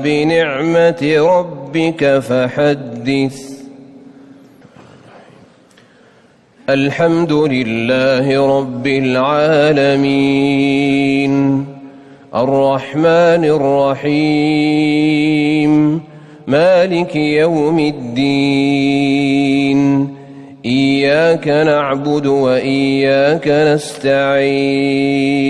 وبنعمة ربك فحدث. الحمد لله رب العالمين. الرحمن الرحيم. مالك يوم الدين. إياك نعبد وإياك نستعين.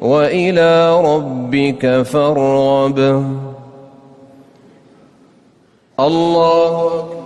وإلى ربك فارغب. الله أكبر.